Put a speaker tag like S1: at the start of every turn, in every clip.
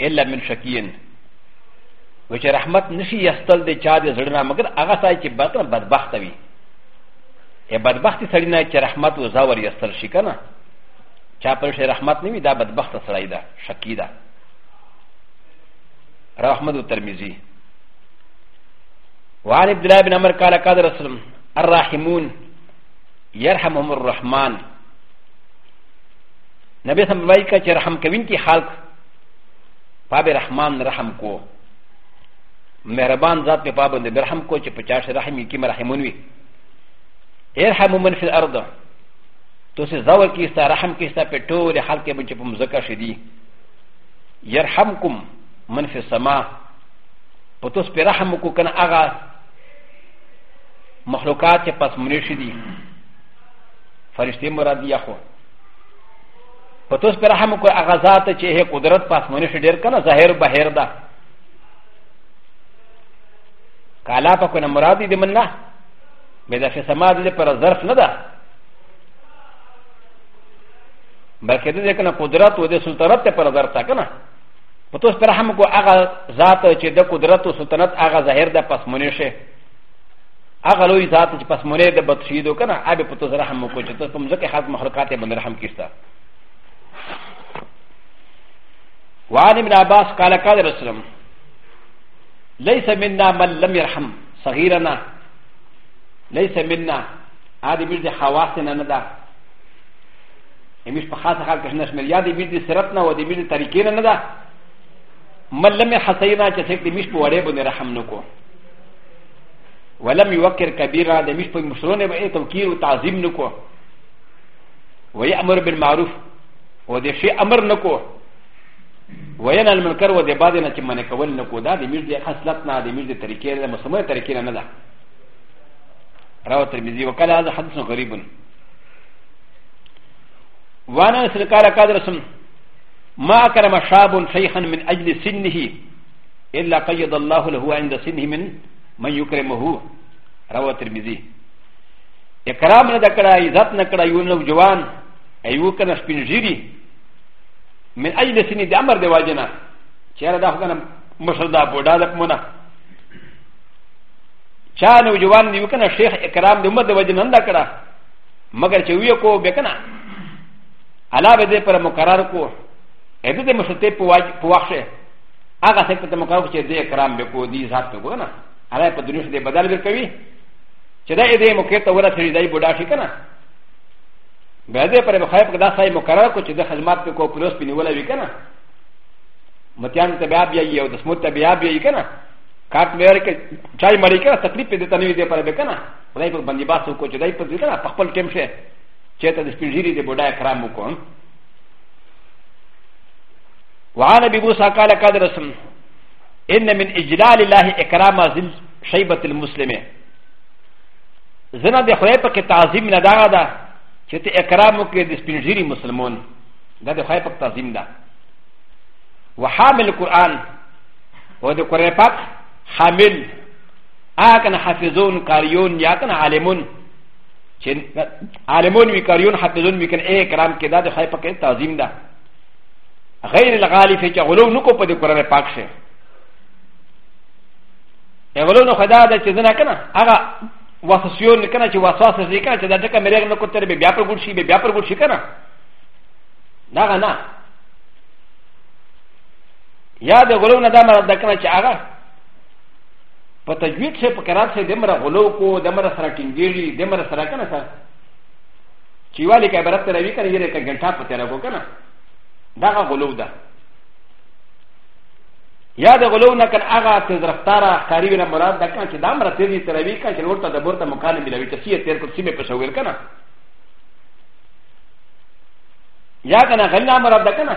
S1: الا من شکین و چې رحمت نشي یستل د چا د زړه نه مګر هغه سړی چې بدن بدبخت وي یا بدبخت سړی نه چې رحمت و زاور یستل شي کنه چا پر شي رحمت نه وي دا بدبخت سړی ده شکی ده رحمت الترمذی وعن عبد الله بن عمر قال قال رسول الراحمون يرحمهم الرحمن نبی سم وایي که چې رحم کوونکي خلق پاب رحمان رحم کو مهربان ذات په پاب باندې برحم کو چې په چا سره رحم یې کې مرحمون وي ارحموا من في الارض تو سه زور کې ستا رحم کې ستا په ټول خلق کې چې په مزکه شدي يرحمكم من في السما په توس په رحم کو کنه هغه مخلوقات چې پس منشي دي فرشتي مراد یې خو په توس پر رحم کو هغه ذات چې هي قدرت پاس مونږ شي ډیر کنه ظاهر بهر ده کالا په کنه مراد دې مننه مې دا چې سما دې پر ظرف نه ده بلکې دې کنه قدرت او دې سلطنت ته پر ظرف تا کنه په توس پر رحم کو هغه ذات چې د قدرت او سلطنت هغه ظاهر ده پاس مونږ شي هغه لوی ذات چې پس مولې د بد شهیدو کنه ابي په تو رحم وکړي چې ته په مزکه خلق مخلوقات باندې رحم کیستا وعن ابن عباس قال قال رسول الله ليس منا من لم يرحم صغيرنا ليس منا هذه بيد حواسنا ندا يمش بخاصة خلق شنش مليا دي بيد سرتنا ودي بيد تاريكينا ندا من لم حسينا چې څوک د مش په وړې باندې رحم نه کو ولم يوقر كبيرا د مش په مشرونه به توقير او تعظيم نه کو ويأمر بالمعروف و د شي امر نه کو وينهى المنكر و د بعد نه چې منع کول نه کو دا د مش د خصلت نه د مش د طریقې نه مسموعه طریقې نه ده رواه الترمذي وقال هذا حديث غريب وانا سرقال قادر سمت ما اکرم شاب شیخا من اجل سنه الا قید الله له عند سنه من من یکرمه رواه ترمذی اکرام نه دکړه عزت نه کړه یو نو جوان ایو کنه سپین جیری من اجل سنه د امر دی واجنه چیرې دا خدانه مشر دا بوډا د پمونه چا نو جوان دی کنه شیخ اکرام د امت د وجه نه دکړه مگر چې وی کو به کنه الله به دې پر مقرر کو اې دې مشته په واج په واخه هغه څه په مقرر چې دې کرام به کو دې ذات کو نه الله په دنیا دې بدل ور کوي چې دا دې مو کې ته ولا سړي دای بډا شي کنه به دې پر مخایب کدا سای مقرر کو چې د خدمات په کو پلوس په نیول وی کنه متیان ته بیا بیا یو د سموت ته بیا بیا کنه کاټ مې ورکه چای مړی کنه تکلیف دې ته نه دې پر به کنه خدای په باندې باسو کو چې دای په دې کنه په خپل ټیم شه چې ته د سپینږیري د بوډا کرام وکړم وعن ابي موسى قال قد رسم ان من اجلال الله اكرام ذل شيبه المسلمه زنا د خدای په کې تعظیم نه دا ده چې ته اکرام وکړې د سپینږیري مسلمان دا د خدای په تعظیم ده وحامل قرآن او د قرآن پاک حامل آکن حافظون قاریون یا کن عالمون چې عالمون وي کاریون حافظون وي کنه اې کرام کې دا د خای په کې تعظیم ده غیر الغالف چې غلو نکو په دې قرآن پاک شه غلو نو خدا ده چې زنه کنه هغه وسوسیون کنه چې وسواس دې کنه چې دا ټکه مې نه کوتره بیا پر ګډ شي بیا پر ګډ شي کنه دا نه یا د غلو نه دا مراد ده کنه چې هغه په تجوید سه په قرات سه دمر غلو کو دمر سره ټینګیږي دمر سره کنه سره چې والی کې عبارت راوي کنه یره کې ګنټا پته راکو کنه دا غلو ده یا د غلو نه کن هغه چې زرفتاره قریب نه مراد ده کنه چې دا مر ته دي تروي کنه چې ورته د برته مکان ملوي چې سیه تیر کو سیمه په شویر کنه یا کنه غلا مراد ده کنه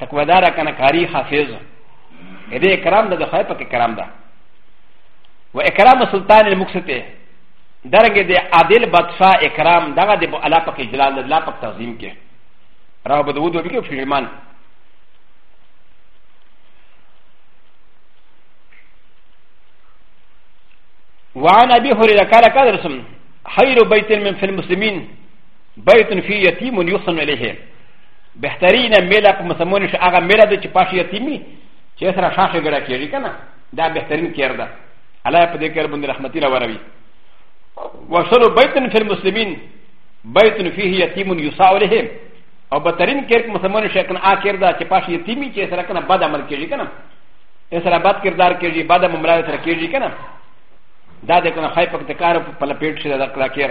S1: تقوی دار کنه قاری حافظ دې اکرام د خدای په کرام ده و اکرام سلطان المقسطه درګ دې عادل بادشاہ اکرام دغه د الله پاک جلال الله پاک تعظیم کې راو بدود وبکې او فیلمان وعن ابي هريره قال قال رسم خير بيت من في المسلمين بيت في يتيم يحسن إليه بهترين ميلا په مسمون شي هغه ميلا د چې پاش يتيمي چې سره شاشه ګړه کېږي که نه دا بهترين کېر ده الله په دې کېر باندې رحمتي راوروي وشر بيت في المسلمين بيت فيه يتيم يسعى إليه او بهترين کېر په مسمون شي کنه آ کېر ده چې پاش يتيمي چې سره کنه بد عمل کېږي که نه سره بد کردار کېږي بد ممرا سره کېږي که نه دا د کنه خای په کار په لپیټ شي دا کړه کېر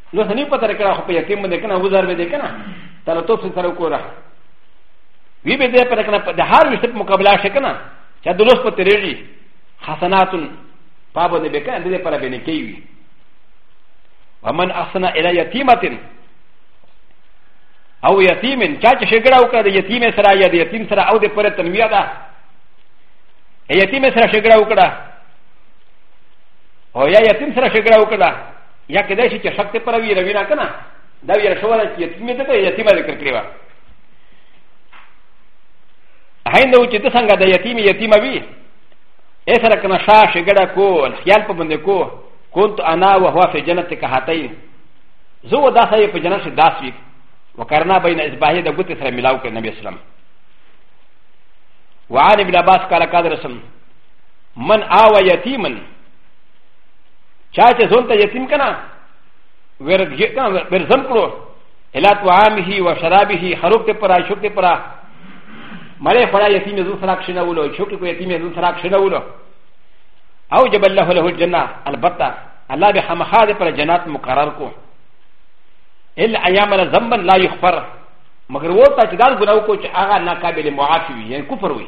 S1: نو سنی پته رکړه خو په یتیم باندې کنه وزار به دې کنه تر تو څه سره وکړه وی به دې پر کنه په هر وشت په مقابله شي کنه چې د لوس په تیرېږي حسنات پابو دې به کنه دې پر به نه کوي ومن احسن الى يتيمه او يتيم چا چې شګړه وکړه د یتیم سره یا د یتیم سره او د پر تنویه ده یتیم سره شګړه وکړه او یا یتیم سره شګړه وکړه یا که داسې چې شک ته پر ویره وینا کنه دا ویره شو ده چې یتیمه ده یتیمه ذکر کړی و هیند و چې ته څنګه د یتیم یتیمه وی ای سره کنه شا شګړه کو خیال په باندې کو كنت انا وهو في جنت كهاتين زو دا سي في جنت داس ويك وكرنا بين اصباحي دا قلت سر ملاو كي النبي اسلام وعن ابن عباس قال قال رسم من آوى يتيما چا چې زون ته یتیم کنه ورزم کړو هلات و عامه و شرابه خروب ته پرا شوک ته پرا مړې خړا یتیم زون سره کښنه ولو شوک کو یتیم زون سره کښنه ولو او جب الله له الجنه البته الله به خامخا دې پر جنات مقرر کو الا ايام ذنبا لا يغفر مگر وو ته چې دا ګناو کو چې هغه ناقابل معافي وي یعنی کفر وي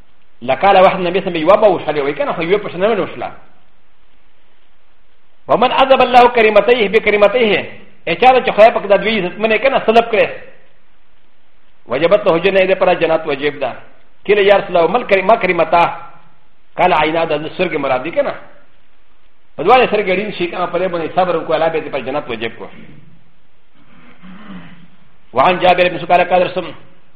S1: لکه له وحد نبی سمي يوبا وشلي وي کنه خو يوبا شنه ونه وشلا ومن عذب الله كريمتيه بكريمتيه اچاره چې خدای پاک د دوی عزت منه کنه سلب کړي وجبت له جنې دې پر جنات وجب ده کله یا رسول الله مل کریمه کریمتا قال عینا د سرګ مراد دي کنه په دواړه سرګ ډین شي کنه په دې باندې صبر وکړه الله به دې پر جنات وجب کو وعن جابر بن سكارة قال رسول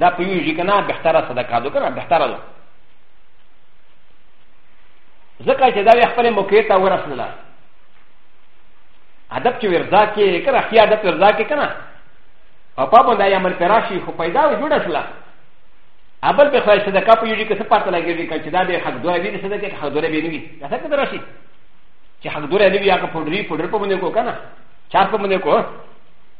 S1: دا په یو ځای کنه بهتره صدقه ده کنه بهتره ده ځکه چې دا خپل موقع ته ورسېدله ادب چې ورزا کې کنه خیا ادب ورزا کې کنه او په باندې یې عمل پراشي خو پیدا و جوړه شله اول به خو صدقه په یو ځای کې څه پاتې لګېږي چې دا به حق دوه وي صدقه کې حق دوه به نه وي دا څه کېدای شي چې حق دوه نه وي هغه پوډري پوډر په باندې کو کنه چار په باندې کو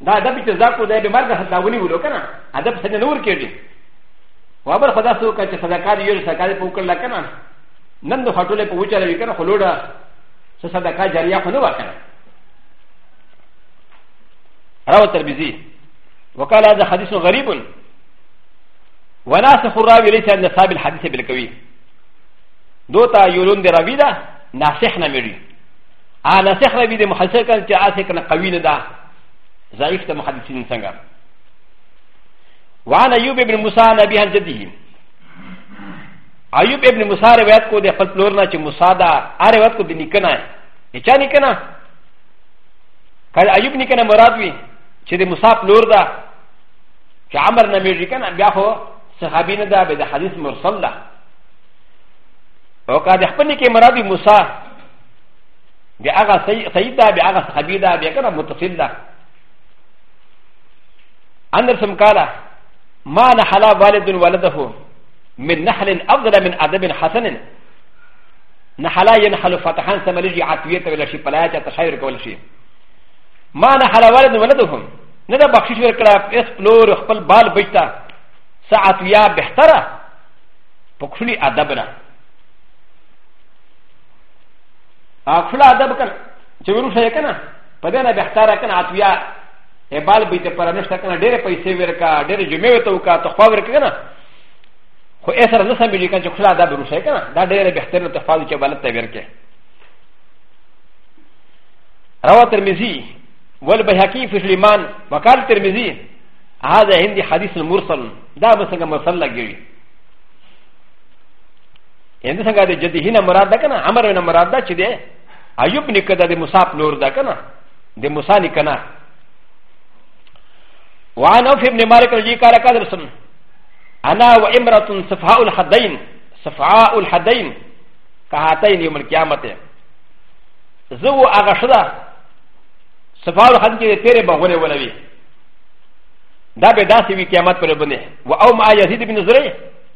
S1: دا ادب چې زده کو دی به مرګ حتی ونیولو که نه ادب سړی نه ورکېږي و بل خدا څه وکړه چې صدقه دې یو صدقه دې په وکړله که نه نن د خټولې په وچلوي که نه خو لوډه څه صدقه جاریه خو نه وه که نه رواه الترمذي وقال هذا حديث غريب وناسخ الراوي ليس عند صاحب الحديث بالكوي دوتا يولون دي راوي ده ناسخ نمري ا ن ا س خ ر ب ي د م ح د ث ك ن ت ا س ك ن ق و ي ن د ا ضعيف ت م ح د ث ي ن س ن ج ا وعن ايوب بن موسى نبي عن جده ايوب بن موسى روايت كو د خ ل لورنا چ موسى دا ا روايت كو د نيكنا ي چا نيكنا قال ايوب نيكنا مراد وي چ د موسى لور دا چ عمر نبي جكنا بيا خو صحابي نه دا به د حديث مرسل دا او کا د خپل کې مراد موسی بیا هغه صحیح ده بیا هغه صحابي ده بیا کنه متصل ده اندرسم قال ما نحل والد ولده من نحل افضل من ادب حسن نحل ينحل فتحان سملجي عطويه ولا شي بلايات تشاور كل شيء ما نحل والد ولده ندا بخشش ورکړه اس پلور خپل بال بچتا ساعت یا بهتره پکښلی ادب نه اخلا ادب کن چې ورو شي کنه په دې نه بهتره کنه اتویا ابال به ته پر نشته کنه ډېر پیسې ورکا ډېر جمعې وته وکا ته خو ورکا کنه خو یې سره نه سمېږي کنه چې خلا ادب ورو شي کنه دا ډېر بهتره ته فاضل چې بلته ورکه رواه ترمذي والبيهقي في الإيمان وقال ترمذي هذا عندي حديث مرسل دا مثلا مرسل لګي ا ن د س ن ګ د جديه نه مراد ده کنه امر نه مراد ده چې ده ايوب نکه ده د موسی پلور ده کنه د موسی نکه نه وعن اوف ابن مالك رضي قال قال رسم انا وامراه صفاء الحدين صفاء الحدين كهاتين يوم القيامه زو اغشدا صفاء الحدين كي تيري بغولي ولوي دا به داسي وي قيامت پر بنه و او ما يزيد بن زري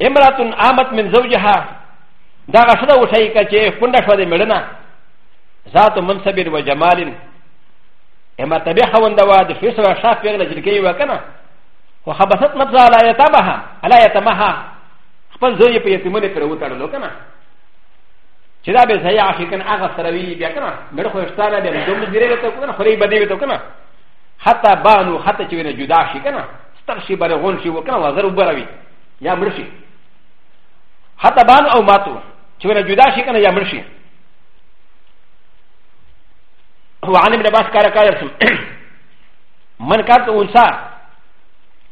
S1: امرات آمد من زوجها دا غشده وشای که چه کنده شده ملنا ذات منصب و جمال مرتبه خونده و د شوی سره شاف پیغله جلکی و کنه و خبست نفس علا یتمها علا یتمها خپل زوی په یتیمونه پر وتړلو کنه چې دا به ځای عاشقن هغه سره وی بیا کنه مړ خو اشتانه بیا دوم زیره ته کنه خوري بدی وته کنه حتی بانو حتی چې وینه جدا شي کنه ستر شي بره غون شي وکنه وزر وبروي یا مړ شي حتی بان او ماتو چې وینه جدا شي کنه یا مړ شي وعن ابن عباس قال قال رسول من كانت انثى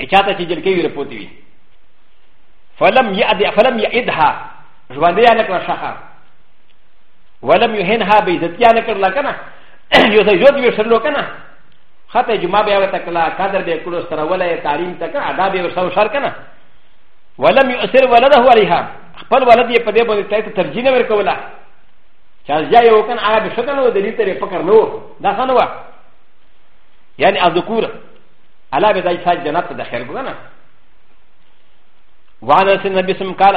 S1: اچاته چې جلکې وي رپوتي وي فلم يأد فلم يأدها ژوندې نه کړه شخه ولم يهنها بيزتيا نكر لكنا يوسف يوت يوسف لكنا حتى جمع بيا تكلا قدر بيكلو سر ولا تعليم تكا عذاب يوسف شر كنا ولم يؤثر ولده عليها خپل ولد يې په دې باندې تایید ترجیح نه ورکوله چې ځای یې وکړ هغه به شکل و دلیل ترې فکر نه و دا څه نه وه یعنی الذکور الله به دا چې جنت ته داخل کړو نه وعن النبي صلى الله عليه وسلم قال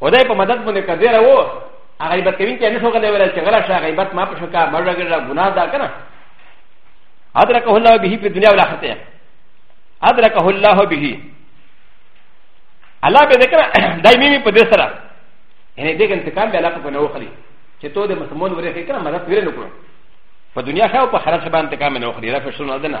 S1: و د په مدد باندې کدیره و هغه غیبت کوي چې نه شو غلې ولا چې غلا شا غیبت ما په شکا مرګ لا ګناه ده کنه ادرکه الله به په دنیا او آخرت ادرکه الله به الله به ذکر دایمي په دې سره یعنی دغه انتقام به الله په نو خلی چې تو د مسلمان ورې کې کنه مدد ویل نکړو په دنیا خو په خراب شبان انتقام نه وخلی را فشل نه ده نه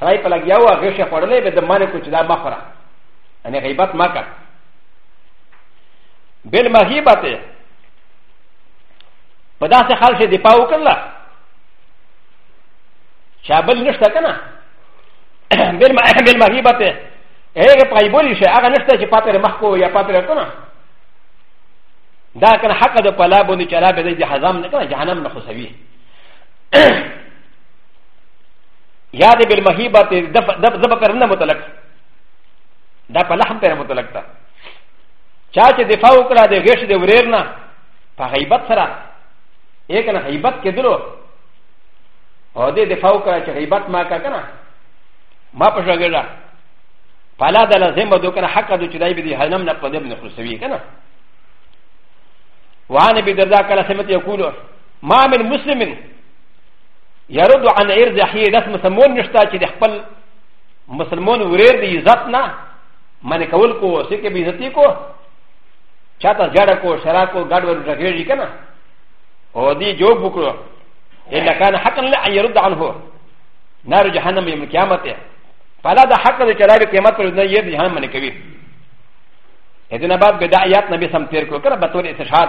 S1: سړی په لګیا و هغې شی خوړلی به د منې کو چې دا مه خوره یعنې غیبت مه کړه بل مهیبت په داسې حال چې دفاع وکړله چې بل نشته که نه بل مهیبت هغه پای بولی شي هغه نشته چې پاتره مخ کو یا پاتره کنه دا کنه حق د پلا باندې چې را به د جهنم نه کنه جهنم نه خو سوي یا د بل مهیبه ته د په پرنه متعلق دا په لحم پر متعلق ده چا چې دفاع وکړه د غیش د وریر نه په غیبت سره یې کنه غیبت کېدلو او دې دفاع وکړه چې غیبت ما کا کنه ما په شګړه پالا د لازم دو کنه حق د چې دای به دې حنم نه په دې نه خرڅوي کنه وعن ابي دردا قال سمعت يقول ما من مسلم يرد عن عرض اخيه داس مسلمون نشتا چې د خپل مسلمون ورير د عزت نه منې کول کو سې کې به عزتي کو چاته جړه کو شرا کو ګډ ور ډګېږي کنه او دې جواب وکړو الا كان حقا لا ان يرد عنه نار جهنم يوم القيامه فلا ده حق ده چرابي قيمت پر نه يد جهنم منې کوي اذن بعد بدايات نبي سم تیر کو کنه بتول استشهاد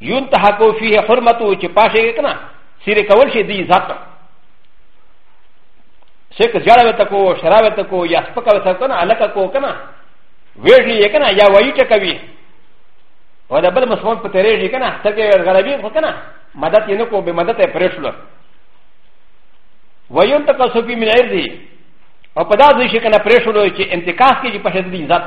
S1: یون ته حقو فيه حرمتو چې پاشه کنه سیره کول شي دی ذات شک جړه وته کو شراب ته کو یا سپکا وته کنه الکه کو کنه ویږي کنه یا وایي ټه کوي و د بل مسلمان په تیرې شي کنه ستګه غربي خو کنه مدد یې نه کو به مدد یې پرېښلو ویون ته کسو په ملایري او په داسې شي کنه پرېښلو چې انتقاص کې چې په شدت ذات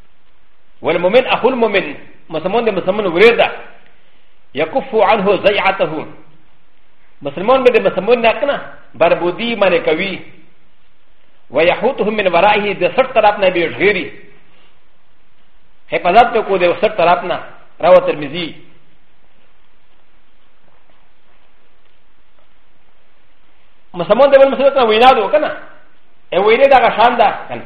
S1: والمؤمن اخو المؤمن مسلمان د مسلمان ورير ده يكف عنه زيعته مسلمان به د مسلمان نه کنه بربودي منه کوي ويحوته من ورائه د سر طرف نه به ژيري حفاظت ته کو د سر طرف نه راو ترمذي مسلمان د مسلمان نه وینا دو کنه ا وینا دا شان ده کنه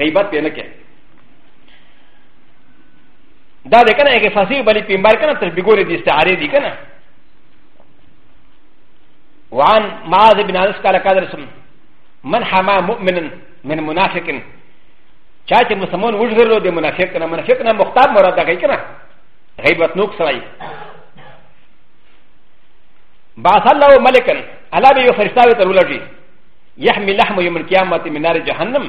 S1: غیبت پې نه کې دا د کنه هغه فصیح بلی پیمبر کنه تر بګورې دي استعاره دي کنه وعن معاذ بن انس قال قال رسول من حما مؤمن من منافق چا چې مسلمان وژغلو د منافق نه منافق نه مختاب مراد ده کنه غیبت نوک سړی بعث الله ملکا الله به یو فرشتاوی تر ولږي يحمي لحم يوم القيامة من نار جهنم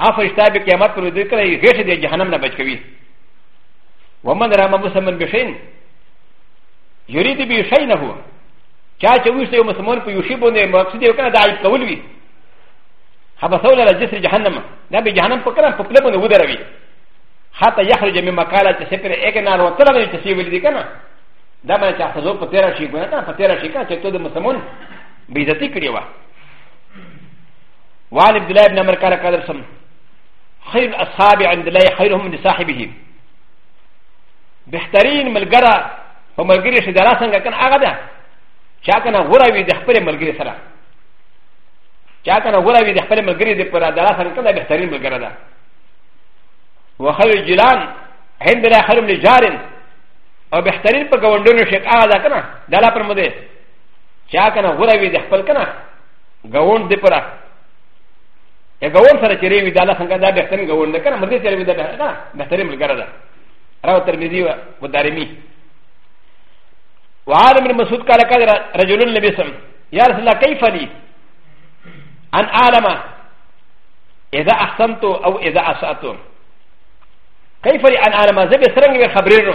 S1: افرشتا به قيامت پر ذکر ای غیش دی جهنم نه بچ کوي ومن رام مسلمان بشین یرید به شی نه هو چا چې وښته یو مسلمان په یوشي باندې مقصد یو کنه د عیب کول وي حبسول له جسر جهنم دا به جهنم په کلم په کلم باندې ودروي حتی یخرج من مقاله چې سپر اګ نه وروتل نه چې سی ولې دي کنه دا مې چې حضور په تیرا شي کنه په تیرا شي کنه چې ته د مسلمان بی عزتی کړی و وعن عبد الله بن عمر قال قال رسم خير الاصحاب عند الله خيرهم من صاحبه بهترین ملګرا په ملګری شي دلا څنګه کنه هغه ده چا کنه غورا وی د خپل ملګری سره چا کنه غورا وی د خپل ملګری د پر دلا څنګه کنه بهترین ملګرا ده وخير جلان هند لا خير من جارن او بهترین په گوندونو شي هغه ده کنه دلا پر مده چا کنه غره وی د خپل کنه غوون دی پره ا غوون سره چری وی داله څنګه دا بهتر غوون نه کنه مرده چری وی دا بهتر کنه بهتر ملګری ده راو ترمذی و مدارمی وعاد من مسعود قال قال رجل النبي صلى الله عليه وسلم يا رسول الله كيف لي ان اعلم اذا احسنت او اذا اسات كيف لي ان اعلم زي بسرنج خبرينه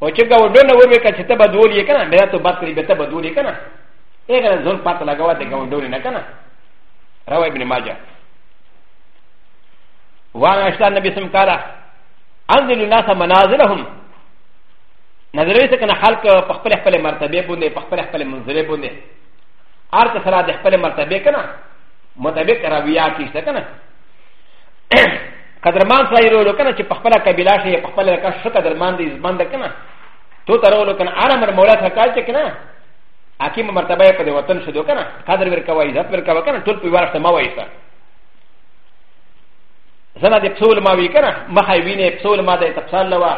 S1: او چې ګاو ډول نه وروي کچې ته بدول یې کنه بیا ته بات کړی به ته بدول یې کنه هغه ځون پات لګاوه ته ګاو ډول نه کنه رواه ابن ماجه وانا اشتا النبي سم قال انزل الناس منازلهم نظرې څه کنه خلق په خپل خپل مرتبه باندې په خپل خپل منزله باندې ارته سره د خپل مرتبه کنه مطابق راویا کیشته کنه قدرمان سره یو لوکنه چې په خپل قبیله شي په خپل لکه شو قدرمان دی ځبند کنه تو تر ولو کنه اره مر مولا ته کال چې کنه حکیم مرتبه په دې وطن شدو کنه قدر ور کوي عزت ور کوي کنه ټول په ورسته ما وایي سره زنه د پسول ما وی کنه مخه وینه پسول ما د تفصیل لوا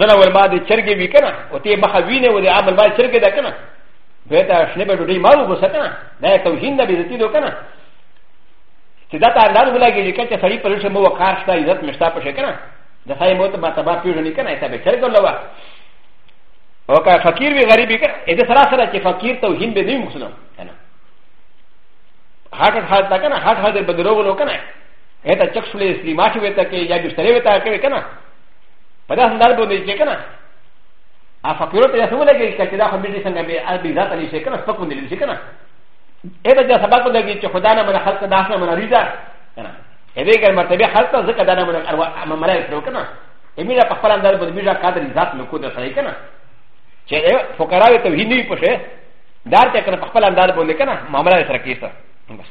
S1: زنه ول ما د چرګي وی کنه او ته مخه وینه و د عمل ما چرګي دا کنه به تا شنه به ډوډۍ ما وګسه کنه دا توهین د بیزتی دو کنه چې دا ته انداز ولګېږي که چې سړی په لوشه مو وقار شته عزت مې شته په شي که نه د سړی مو ته مرتبه پېژني که نه ایسا به چرګ لوه او که فقیر وي غریب وي که نه د سره سره چې فقیر توهین به نه وي مسلم که نه هاټ حالت ده که نه هاټ حالت به دروغ لو که نه ایتا چک شولې سلیما شوې ته کې یا بسترې وې ته کوي که نه په داسې انداز باندې چې که نه ا فقيرو ته يسوع لګي چې دا خو مې څنګه به اربي ذات لې شي کنه سپکو دې لې شي کنه ا ب د سبب د دې چې خدای نه من خلق داس نه من ریدا کنه ا دې ګر مرتبه خلق ته ځکه دا نه من اروا اما ملای سره کنه ا مې په خپل انداز باندې میرا قادر ذات نو کو د سره کنه چې فقرا ته وی نه پښه دار ته کنه په خپل انداز باندې کنه معاملې سره کیسه بس